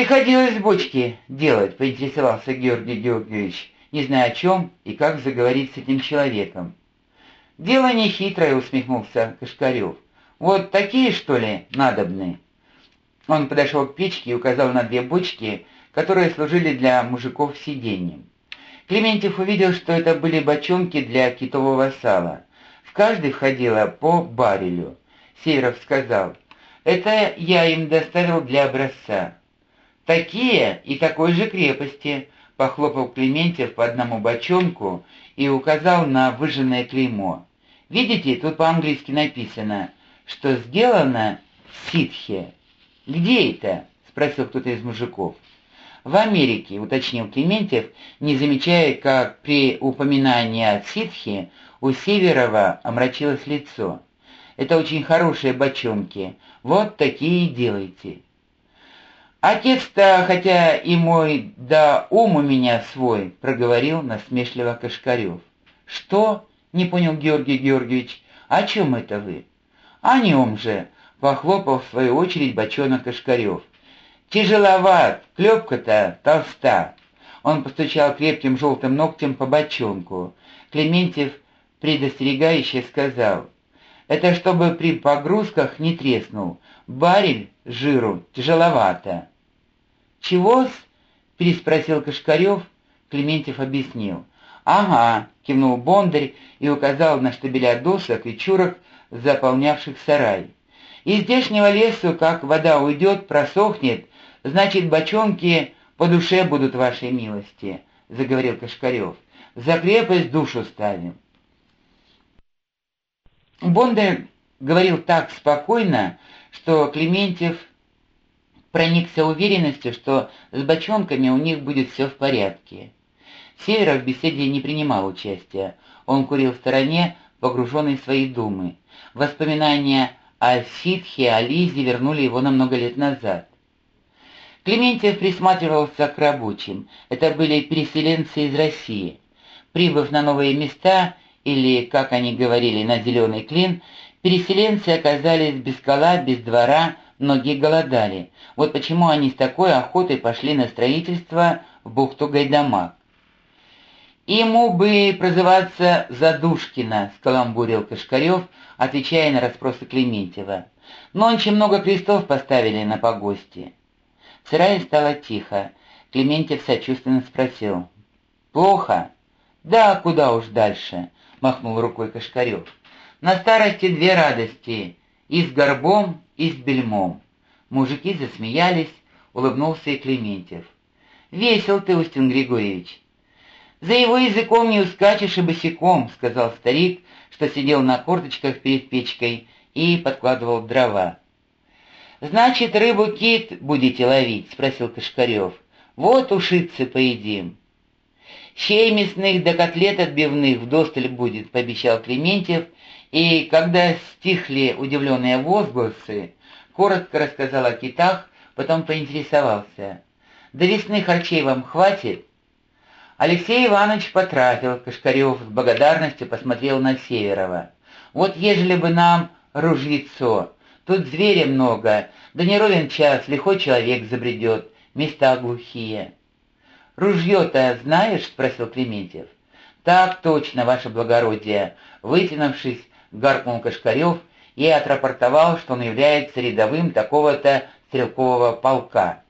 «Приходилось бочки делать», — поинтересовался Георгий Георгиевич, не зная о чем и как заговорить с этим человеком. «Дело нехитрое», — усмехнулся Кашкарев. «Вот такие, что ли, надобны?» Он подошел к печке и указал на две бочки, которые служили для мужиков сиденьем. Клементьев увидел, что это были бочонки для китового сала. В каждый входило по барелю. Северов сказал, «Это я им доставил для образца». «Такие и такой же крепости», — похлопал Клементьев по одному бочонку и указал на выжженное клеймо. «Видите, тут по-английски написано, что сделано в ситхе». «Где это?» — спросил кто-то из мужиков. «В Америке», — уточнил Клементьев, не замечая, как при упоминании о ситхе у Северова омрачилось лицо. «Это очень хорошие бочонки. Вот такие и делайте». «Отец-то, хотя и мой, да ум у меня свой», — проговорил насмешливо Кашкарев. «Что?» — не понял Георгий Георгиевич. «О чем это вы?» «О нем же», — похлопал в свою очередь бочонок Кашкарев. «Тяжеловат, клепка-то толста». Он постучал крепким желтым ногтем по бочонку. Клементьев предостерегающе сказал, «Это чтобы при погрузках не треснул. Барель жиру тяжеловато». «Чего-с?» — переспросил Кашкарев. Клементьев объяснил. «Ага», — кивнул Бондарь и указал на штабеля досок и чурок, заполнявших сарай. «Из здешнего лесу, как вода уйдет, просохнет, значит, бочонки по душе будут вашей милости», — заговорил Кашкарев. «За крепость душу ставим». Бондарь говорил так спокойно, что Клементьев проникся уверенностью, что с бочонками у них будет все в порядке. Северов в беседе не принимал участия. Он курил в стороне, погруженный в свои думы. Воспоминания о ситхе, о Лизе вернули его на много лет назад. Клементьев присматривался к рабочим. Это были переселенцы из России. Прибыв на новые места, или, как они говорили, на зеленый клин, переселенцы оказались без кола, без двора, многие голодали. Вот почему они с такой охотой пошли на строительство в бухту Гайдамак. «Ему бы прозываться Задушкина», — скаламбурил Кашкарев, отвечая на расспросы Клементьева. «Нонче много крестов поставили на погосте». В сарае стало тихо. Клементьев сочувственно спросил. «Плохо?» «Да, куда уж дальше», — махнул рукой Кашкарев. «На старости две радости — и с горбом, и с бельмом». Мужики засмеялись, улыбнулся и Клементьев. «Весел ты, Устин Григорьевич». «За его языком не ускачешь и босиком», — сказал старик, что сидел на корточках перед печкой и подкладывал дрова. «Значит, рыбу-кит будете ловить?» — спросил Кашкарев. «Вот ушицы поедим». «Щей мясных да котлет отбивных вдосталь будет», — пообещал Клементьев, и, когда стихли удивленные возгласы, коротко рассказал о китах, потом поинтересовался. «До весны харчей вам хватит?» Алексей Иванович потратил, Кашкарев с благодарностью посмотрел на Северова. «Вот ежели бы нам ружьецо, тут зверя много, да не ровен час, лихой человек забредет, места глухие». «Ружье-то знаешь?» — спросил Клементьев. «Так точно, ваше благородие!» Вытянувшись, гаркнул Кашкарев и отрапортовал, что он является рядовым такого-то стрелкового полка.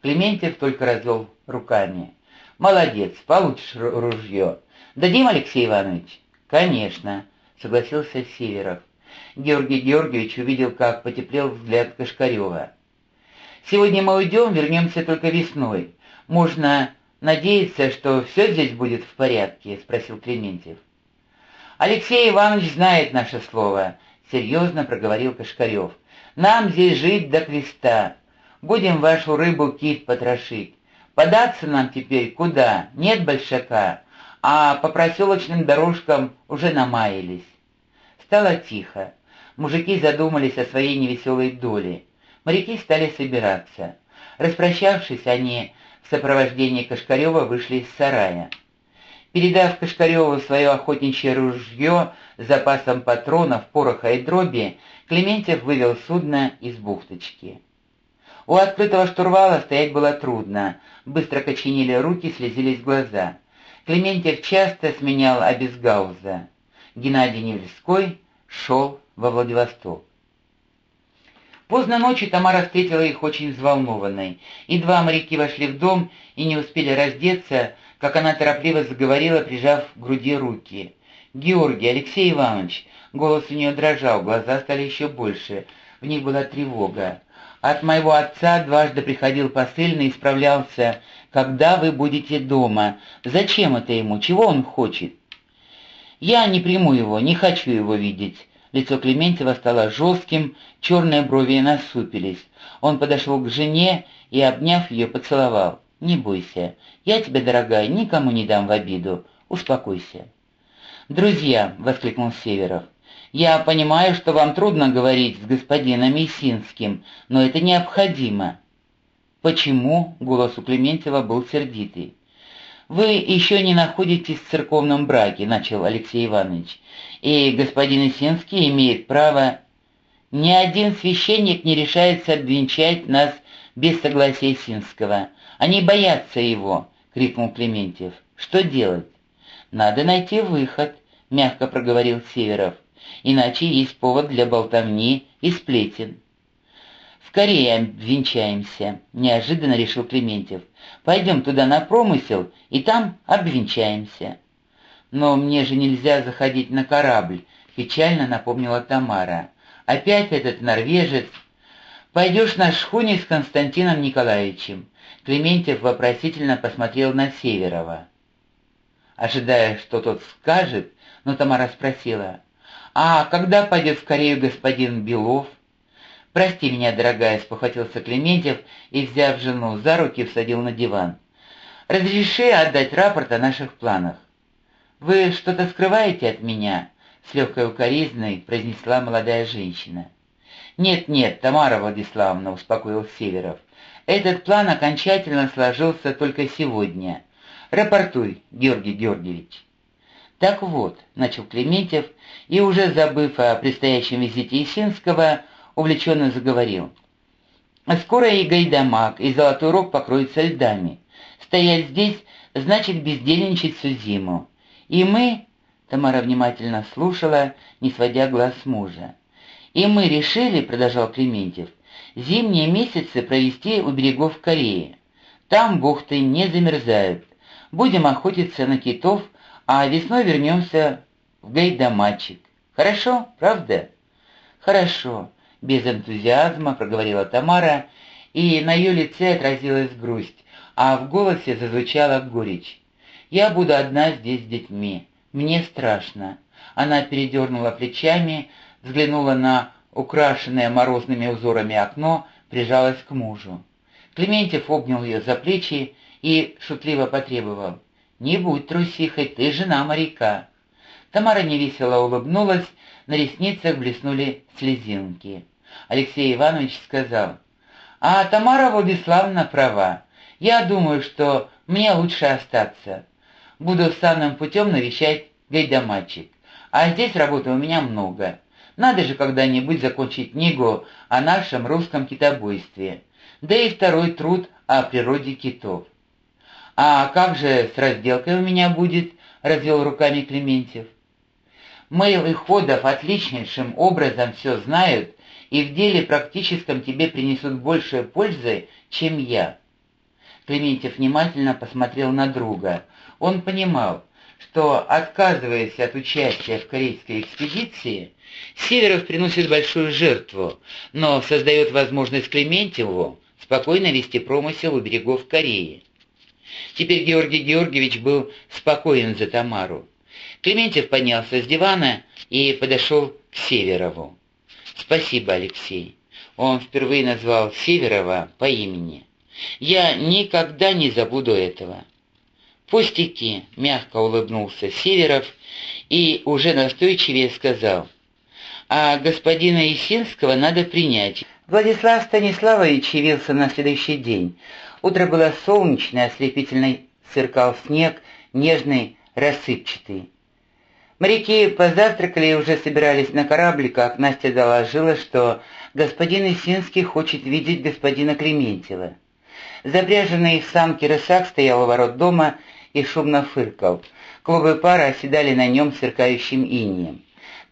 Клементьев только развел руками. «Молодец, получишь ружье. Дадим, Алексей Иванович?» «Конечно», — согласился Северов. Георгий Георгиевич увидел, как потеплел взгляд Кашкарева. «Сегодня мы уйдем, вернемся только весной. Можно надеяться, что все здесь будет в порядке?» — спросил Клементьев. «Алексей Иванович знает наше слово», — серьезно проговорил Кашкарев. «Нам здесь жить до креста. Будем вашу рыбу кит потрошить. Податься нам теперь куда? Нет большака, а по проселочным дорожкам уже намаялись. Стало тихо. Мужики задумались о своей невеселой доле. Моряки стали собираться. Распрощавшись, они в сопровождении Кашкарева вышли из сарая. Передав Кашкареву свое охотничье ружье с запасом патронов, пороха и дроби, Клементьев вывел судно из бухточки. У открытого штурвала стоять было трудно, быстро коченели руки, слезились глаза. Клементьев часто сменял обезгауза. Геннадий Невельской шел во Владивосток. Поздно ночью Тамара встретила их очень взволнованной. Едва моряки вошли в дом и не успели раздеться, как она торопливо заговорила, прижав к груди руки. «Георгий, Алексей Иванович!» Голос у нее дрожал, глаза стали еще больше. В них была тревога. «От моего отца дважды приходил посыльный и справлялся, когда вы будете дома. Зачем это ему? Чего он хочет?» «Я не приму его, не хочу его видеть». Лицо Клементьева стало жестким, черные брови насупились. Он подошел к жене и, обняв ее, поцеловал. «Не бойся. Я тебе, дорогая, никому не дам в обиду. Успокойся». «Друзья», — воскликнул Северов, — «я понимаю, что вам трудно говорить с господином Исинским, но это необходимо». «Почему?» — голос у Клементьева был сердитый. «Вы еще не находитесь в церковном браке», — начал Алексей Иванович, «и господин Исинский имеет право...» «Ни один священник не решается обвенчать нас без согласия Исинского. Они боятся его», — крикнул Клементьев. «Что делать?» «Надо найти выход», — мягко проговорил Северов, «иначе есть повод для болтовни и сплетен». «Скорее обвенчаемся», — неожиданно решил Клементьев. «Пойдем туда на промысел, и там обвенчаемся». «Но мне же нельзя заходить на корабль», — печально напомнила Тамара. «Опять этот норвежец...» «Пойдешь на шхуне с Константином Николаевичем». Клементьев вопросительно посмотрел на Северова. Ожидая, что тот скажет, но Тамара спросила, «А когда пойдет в Корею господин Белов?» «Прости меня, дорогая», — спохватился Клементьев и, взяв жену за руки, всадил на диван. «Разреши отдать рапорт о наших планах». «Вы что-то скрываете от меня?» — с легкой укоризной произнесла молодая женщина. «Нет-нет, Тамара Владиславовна», — успокоил Северов. «Этот план окончательно сложился только сегодня. Рапортуй, Георгий Георгиевич». «Так вот», — начал Клементьев, и, уже забыв о предстоящем визите Исинского, увлеченно заговорил. «Скоро и Гайдамак, и Золотой Рог покроются льдами. Стоять здесь значит бездельничать всю зиму. И мы...» — Тамара внимательно слушала, не сводя глаз мужа. «И мы решили, — продолжал Клементьев, — зимние месяцы провести у берегов Кореи. Там бухты не замерзают. Будем охотиться на китов, а весной вернемся в Гайдамачик. Хорошо, правда?» «Хорошо», без энтузиазма проговорила Тамара, и на ее лице отразилась грусть, а в голосе зазвучала горечь. «Я буду одна здесь с детьми. Мне страшно». Она передернула плечами, взглянула на украшенное морозными узорами окно, прижалась к мужу. Клементьев обнял ее за плечи и шутливо потребовал. «Не будь трусихой, ты жена моряка». Тамара невесело улыбнулась, на ресницах блеснули слезинки. Алексей Иванович сказал, «А Тамара Владиславовна права. Я думаю, что мне лучше остаться. Буду санным путем навещать гайдамачик. А здесь работы у меня много. Надо же когда-нибудь закончить книгу о нашем русском китобойстве. Да и второй труд о природе китов. «А как же с разделкой у меня будет?» — развел руками Клементьев. Мэйл и Ходов отличнейшим образом все знают и в деле практическом тебе принесут больше пользы, чем я». Клементьев внимательно посмотрел на друга. Он понимал, что, отказываясь от участия в корейской экспедиции, Северов приносит большую жертву, но создает возможность Клементьеву спокойно вести промысел у берегов Кореи. Теперь Георгий Георгиевич был спокоен за Тамару. Клементьев поднялся с дивана и подошел к Северову. «Спасибо, Алексей». Он впервые назвал Северова по имени. «Я никогда не забуду этого». «Пустяки», — мягко улыбнулся Северов и уже настойчивее сказал. «А господина Исинского надо принять». Владислав Станиславович явился на следующий день. Утро было солнечное, ослепительный сверкал снег, нежный, рассыпчатый. Моряки позавтракали и уже собирались на корабль, как Настя доложила, что господин Исинский хочет видеть господина Клементьева. Запряженный в санки рысак стоял у ворот дома и шумно фыркал. Клубы пара оседали на нем сверкающим инием.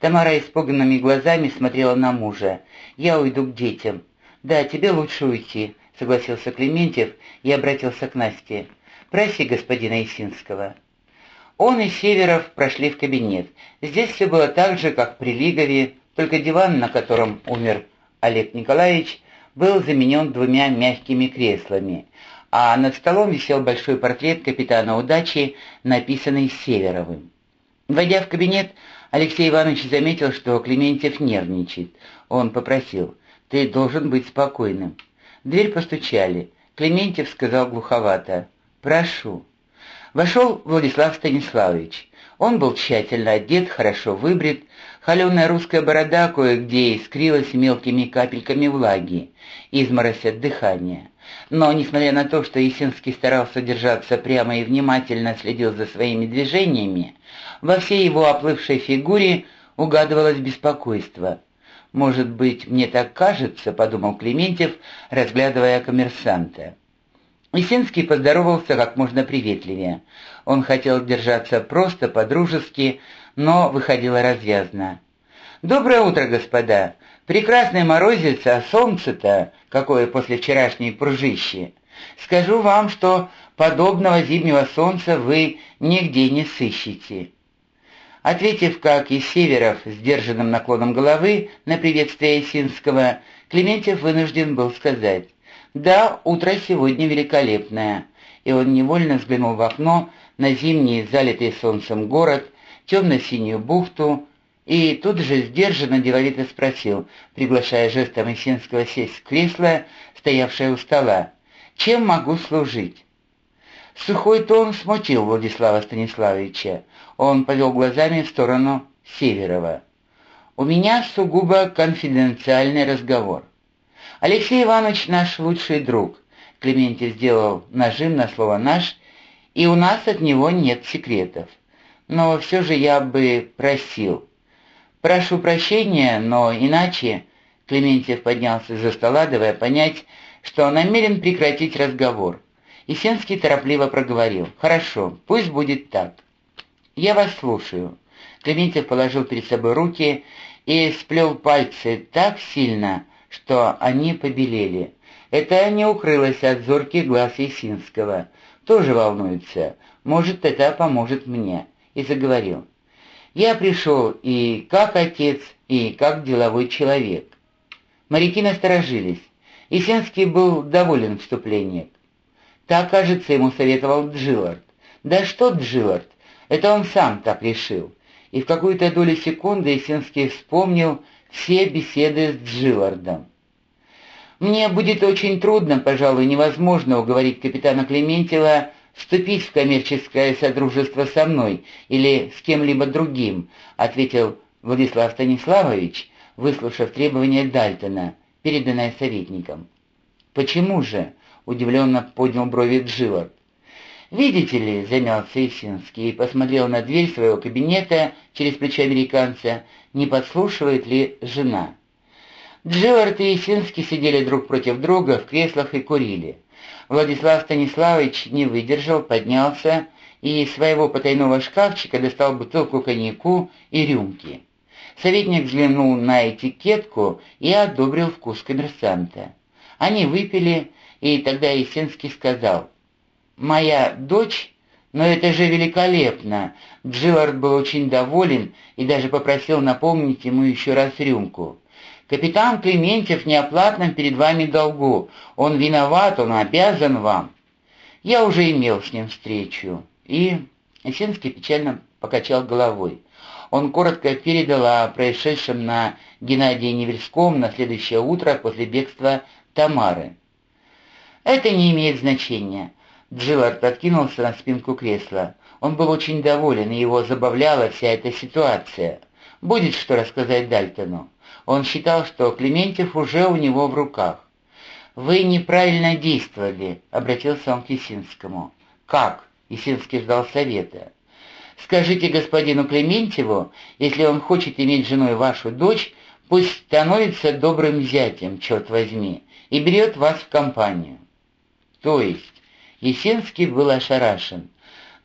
Тамара испуганными глазами смотрела на мужа. «Я уйду к детям». «Да, тебе лучше уйти», — согласился Клементьев и обратился к Насте. «Проси господина Исинского». Он и Северов прошли в кабинет. Здесь все было так же, как при Лигове, только диван, на котором умер Олег Николаевич, был заменен двумя мягкими креслами, а над столом висел большой портрет капитана удачи, написанный Северовым. Войдя в кабинет, Алексей Иванович заметил, что Клементьев нервничает. Он попросил, «Ты должен быть спокойным». дверь постучали. Клементьев сказал глуховато, «Прошу». Вошел Владислав Станиславович. Он был тщательно одет, хорошо выбрит, холеная русская борода кое-где искрилась мелкими капельками влаги, изморозь от дыхания. Но, несмотря на то, что Есинский старался держаться прямо и внимательно следил за своими движениями, во всей его оплывшей фигуре угадывалось беспокойство. «Может быть, мне так кажется», — подумал Клементьев, разглядывая коммерсанта. Есинский поздоровался как можно приветливее. Он хотел держаться просто, по-дружески, но выходило развязно. «Доброе утро, господа! Прекрасный морозец, а солнце-то какое после вчерашней пружищи! Скажу вам, что подобного зимнего солнца вы нигде не сыщете». Ответив, как и Северов, сдержанным наклоном головы на приветствие Есинского, Клементьев вынужден был сказать «Да, утро сегодня великолепное», и он невольно взглянул в окно на зимний, залитый солнцем город, темно-синюю бухту, и тут же сдержанно деловито спросил, приглашая жестом Исинского сесть в кресло, стоявшее у стола, «Чем могу служить?» Сухой тон смутил Владислава Станиславовича. Он повел глазами в сторону Северова. «У меня сугубо конфиденциальный разговор. Алексей Иванович наш лучший друг». Клементий сделал нажим на слово «наш», и у нас от него нет секретов. Но все же я бы просил. Прошу прощения, но иначе... Клементьев поднялся за стола, давая понять, что он намерен прекратить разговор. Исенский торопливо проговорил. «Хорошо, пусть будет так. Я вас слушаю». Клементьев положил перед собой руки и сплел пальцы так сильно, что они побелели. Это не укрылось от зорких глаз Есинского. Тоже волнуется. Может, это поможет мне. И заговорил. Я пришел и как отец, и как деловой человек. Моряки насторожились. Есенский был доволен вступлением. Так, кажется, ему советовал Джиллард. Да что Джиллард? Это он сам так решил. И в какую-то долю секунды Есинский вспомнил все беседы с Джиллардом. Мне будет очень трудно, пожалуй, невозможно уговорить капитана Клементьева вступить в коммерческое содружество со мной или с кем-либо другим, ответил Владислав Станиславович, выслушав требования Дальтона, переданное советником. «Почему же?» удивленно поднял брови Джилот. «Видите ли», — замялся Исинский и посмотрел на дверь своего кабинета через плечо американца, не подслушивает ли жена. Джилард и Исинский сидели друг против друга в креслах и курили. Владислав Станиславович не выдержал, поднялся и из своего потайного шкафчика достал бутылку коньяку и рюмки. Советник взглянул на этикетку и одобрил вкус коммерсанта. Они выпили, и тогда Есенский сказал, «Моя дочь? Но это же великолепно!» Джиллард был очень доволен и даже попросил напомнить ему еще раз рюмку. «Капитан Клементьев в неоплатном перед вами долгу. Он виноват, он обязан вам». Я уже имел с ним встречу. И Есенский печально покачал головой. Он коротко передал о происшедшем на Геннадии Невельском на следующее утро после бегства Тамары. «Это не имеет значения». Джиллард откинулся на спинку кресла. Он был очень доволен, и его забавляла вся эта ситуация. Будет что рассказать Дальтону. Он считал, что Клементьев уже у него в руках. «Вы неправильно действовали», — обратился он к Есинскому. «Как?» — Есинский ждал совета. Скажите господину Клементьеву, если он хочет иметь женой вашу дочь, пусть становится добрым зятем, черт возьми, и берет вас в компанию». То есть Есенский был ошарашен.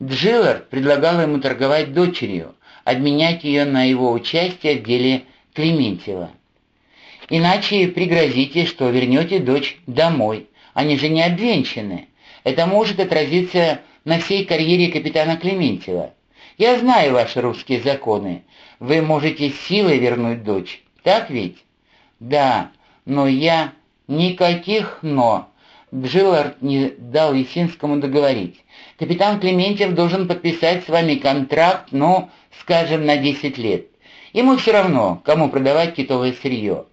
Джилар предлагал ему торговать дочерью, обменять ее на его участие в деле Клементьева. Иначе пригрозите, что вернете дочь домой. Они же не обвенчаны. Это может отразиться на всей карьере капитана Клементьева. Я знаю ваши русские законы. Вы можете силой вернуть дочь. Так ведь? Да, но я... Никаких «но». Джилард не дал Есинскому договорить. Капитан Клементьев должен подписать с вами контракт, ну, скажем, на 10 лет. Ему все равно, кому продавать китовое сырье.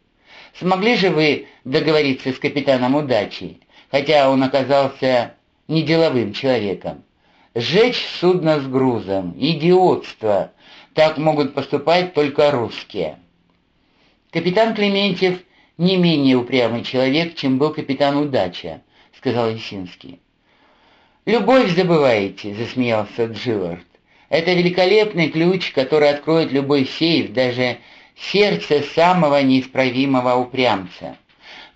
Смогли же вы договориться с капитаном удачи, хотя он оказался неделовым человеком? Сжечь судно с грузом, идиотство. Так могут поступать только русские. Капитан Клементьев не менее упрямый человек, чем был капитан Удача, сказал Есинский. «Любовь забываете», — засмеялся Джилард. «Это великолепный ключ, который откроет любой сейф, даже сердце самого неисправимого упрямца.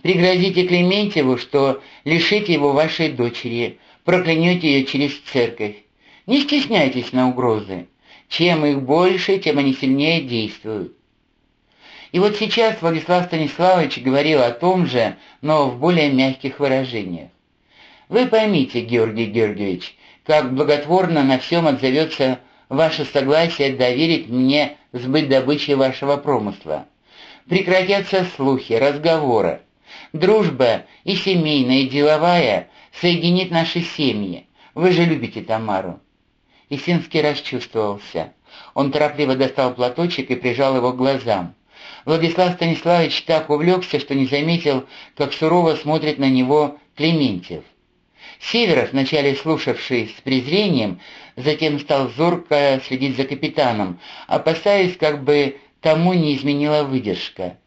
Пригрозите Клементьеву, что лишите его вашей дочери, проклянете ее через церковь. Не стесняйтесь на угрозы. Чем их больше, тем они сильнее действуют. И вот сейчас Владислав Станиславович говорил о том же, но в более мягких выражениях. Вы поймите, Георгий Георгиевич, как благотворно на всем отзовется ваше согласие доверить мне сбыть добычи вашего промысла. Прекратятся слухи, разговоры. Дружба и семейная, и деловая соединит наши семьи. Вы же любите Тамару». Исинский расчувствовался. Он торопливо достал платочек и прижал его к глазам. Владислав Станиславович так увлекся, что не заметил, как сурово смотрит на него Клементьев. Северов, вначале слушавший с презрением, затем стал зорко следить за капитаном, опасаясь, как бы тому не изменила выдержка.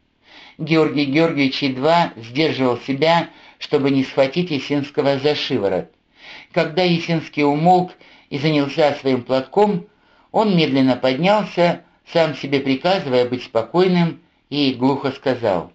Георгий Георгиевич едва сдерживал себя, чтобы не схватить Есинского за шиворот. Когда Есинский умолк и занялся своим платком, он медленно поднялся, сам себе приказывая быть спокойным, и глухо сказал